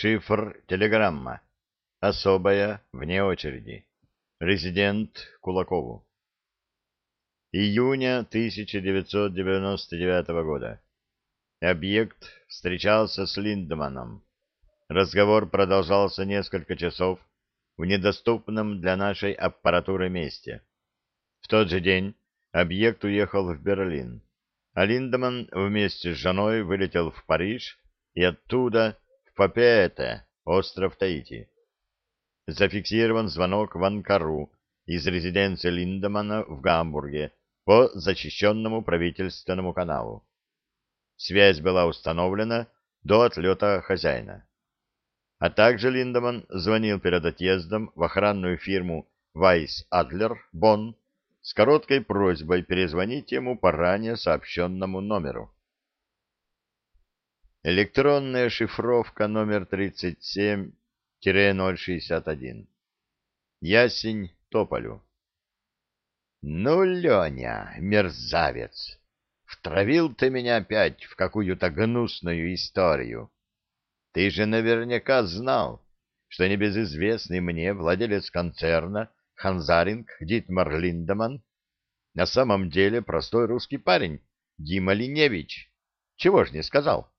Шифр телеграмма. Особая, вне очереди. Резидент Кулакову. Июня 1999 года. Объект встречался с Линдманом. Разговор продолжался несколько часов в недоступном для нашей аппаратуры месте. В тот же день объект уехал в Берлин, а Линдеман вместе с женой вылетел в Париж и оттуда в Папете, остров Таити. Зафиксирован звонок в Анкару из резиденции Линдемана в Гамбурге по защищенному правительственному каналу. Связь была установлена до отлета хозяина. А также Линдеман звонил перед отъездом в охранную фирму Вайс Адлер, Бонн, с короткой просьбой перезвонить ему по ранее сообщенному номеру. Электронная шифровка номер 37-061. Ясень Тополю. Ну, Леня, мерзавец, втравил ты меня опять в какую-то гнусную историю. Ты же наверняка знал, что небезызвестный мне владелец концерна Ханзаринг Дитмар Линдеман на самом деле простой русский парень Дима Линевич. Чего ж не сказал?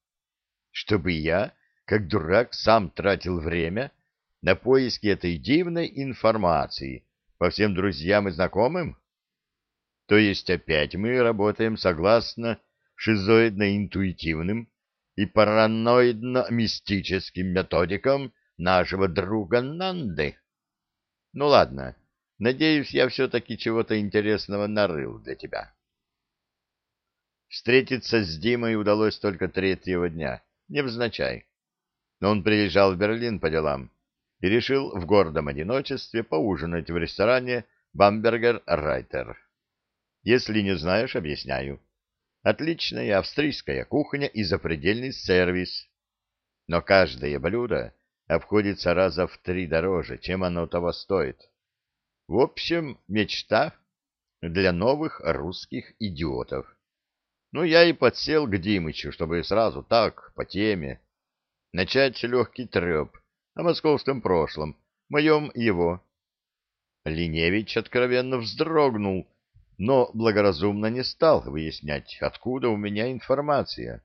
Чтобы я, как дурак, сам тратил время на поиски этой дивной информации по всем друзьям и знакомым? То есть опять мы работаем согласно шизоидно-интуитивным и параноидно-мистическим методикам нашего друга Нанды. Ну ладно, надеюсь, я все-таки чего-то интересного нарыл для тебя. Встретиться с Димой удалось только третьего дня, невзначай. Но он приезжал в Берлин по делам и решил в гордом одиночестве поужинать в ресторане «Бамбергер Райтер». Если не знаешь, объясняю. Отличная австрийская кухня и запредельный сервис. Но каждое блюдо обходится раза в три дороже, чем оно того стоит. В общем, мечта для новых русских идиотов. Ну, я и подсел к Димычу, чтобы сразу так, по теме, начать легкий треп о московском прошлом, моем его. Линевич откровенно вздрогнул, но благоразумно не стал выяснять, откуда у меня информация.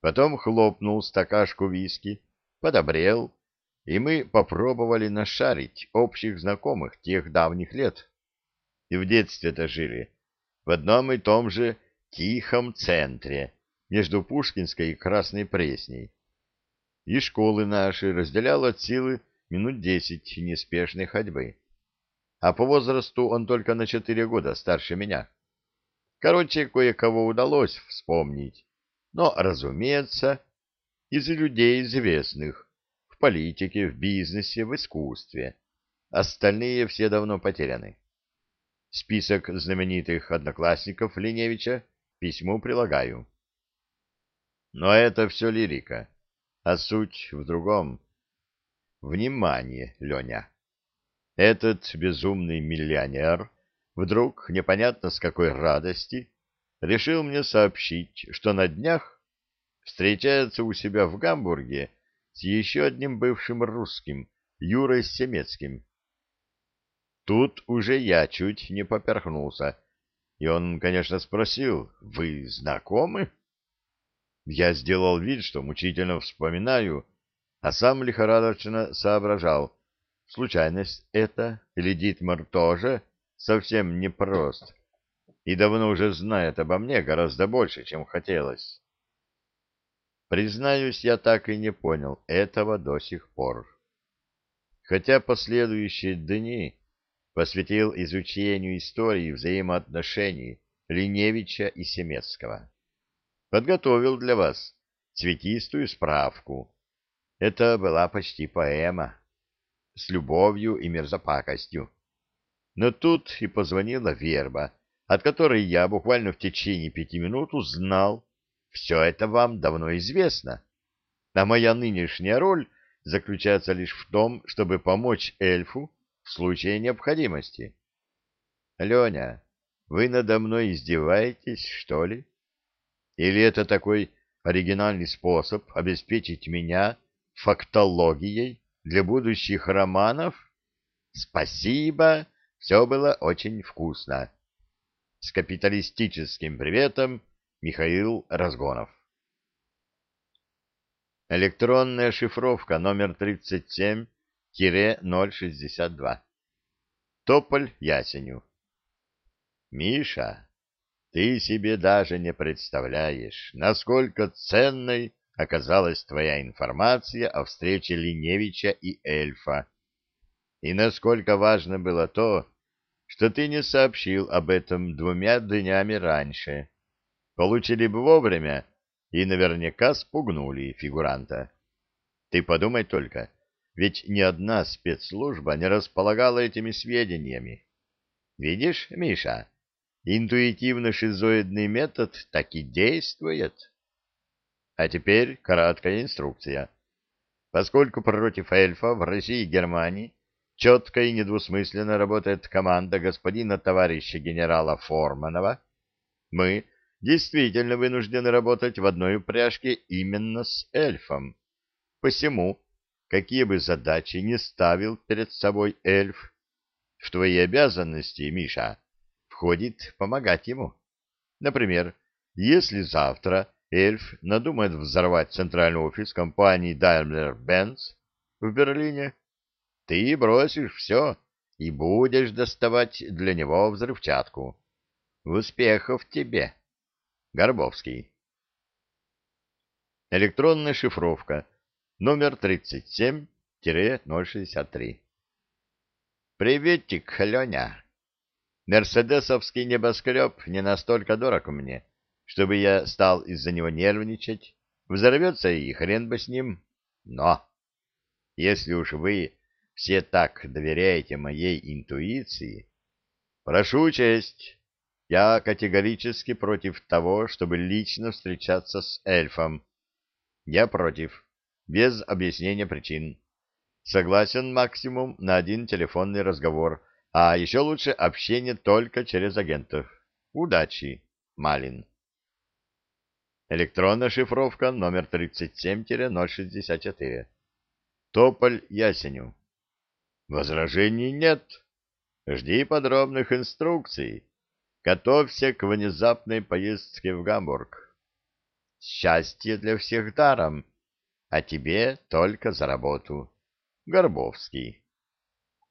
Потом хлопнул стакашку виски, подобрел, и мы попробовали нашарить общих знакомых тех давних лет. И в детстве-то жили в одном и том же тихом центре между Пушкинской и Красной Пресней. И школы наши разделял от силы минут десять неспешной ходьбы а по возрасту он только на четыре года старше меня. Короче, кое-кого удалось вспомнить, но, разумеется, из людей известных в политике, в бизнесе, в искусстве. Остальные все давно потеряны. Список знаменитых одноклассников Линевича письму прилагаю. Но это все лирика, а суть в другом. Внимание, Леня! Этот безумный миллионер вдруг, непонятно с какой радости, решил мне сообщить, что на днях встречается у себя в Гамбурге с еще одним бывшим русским, Юрой Семецким. Тут уже я чуть не поперхнулся, и он, конечно, спросил, «Вы знакомы?» Я сделал вид, что мучительно вспоминаю, а сам лихорадочно соображал, Случайность это, или Дитмар тоже совсем непрост и давно уже знает обо мне гораздо больше, чем хотелось. Признаюсь, я так и не понял этого до сих пор. Хотя последующие дни посвятил изучению истории взаимоотношений Линевича и Семецкого. Подготовил для вас цветистую справку. Это была почти поэма с любовью и мерзопакостью. Но тут и позвонила Верба, от которой я буквально в течение пяти минут узнал, все это вам давно известно, а моя нынешняя роль заключается лишь в том, чтобы помочь эльфу в случае необходимости. Леня, вы надо мной издеваетесь, что ли? Или это такой оригинальный способ обеспечить меня фактологией для будущих романов? Спасибо, все было очень вкусно. С капиталистическим приветом Михаил Разгонов. Электронная шифровка номер 37-062. Тополь Ясеню. Миша, ты себе даже не представляешь, насколько ценной оказалась твоя информация о встрече Линевича и эльфа. И насколько важно было то, что ты не сообщил об этом двумя днями раньше. Получили бы вовремя и наверняка спугнули фигуранта. Ты подумай только, ведь ни одна спецслужба не располагала этими сведениями. Видишь, Миша, интуитивно-шизоидный метод так и действует. А теперь краткая инструкция. Поскольку против эльфа в России и Германии четко и недвусмысленно работает команда господина товарища генерала Форманова, мы действительно вынуждены работать в одной упряжке именно с эльфом. Посему, какие бы задачи ни ставил перед собой эльф, в твои обязанности, Миша, входит помогать ему. Например, если завтра эльф надумает взорвать центральный офис компании Daimler-Benz в Берлине, ты бросишь все и будешь доставать для него взрывчатку. Успехов тебе, Горбовский. Электронная шифровка номер 37-063. Приветик, Леня. Мерседесовский небоскреб не настолько дорог мне, чтобы я стал из-за него нервничать. Взорвется и хрен бы с ним. Но, если уж вы все так доверяете моей интуиции, прошу честь, я категорически против того, чтобы лично встречаться с эльфом. Я против, без объяснения причин. Согласен максимум на один телефонный разговор, а еще лучше общение только через агентов. Удачи, Малин. Электронная шифровка номер 37-064. Тополь Ясеню. Возражений нет. Жди подробных инструкций. Готовься к внезапной поездке в Гамбург. Счастье для всех даром, а тебе только за работу. Горбовский.